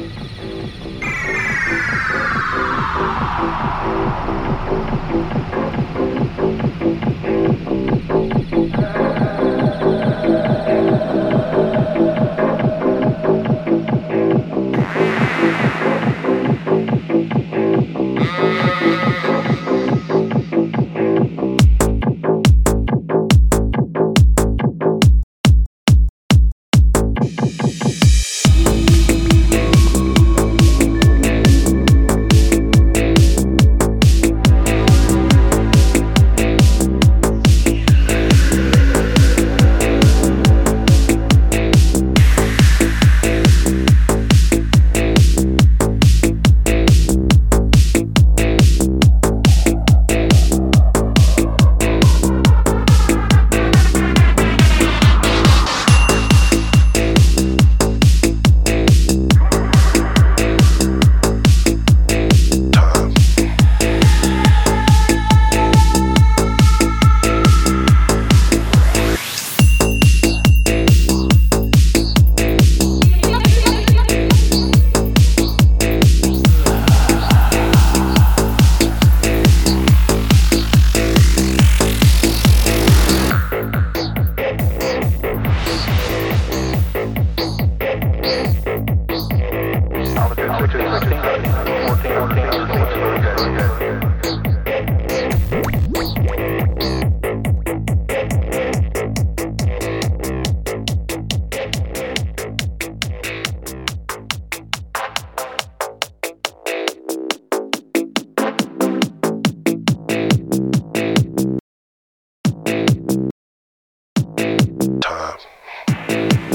thank you time.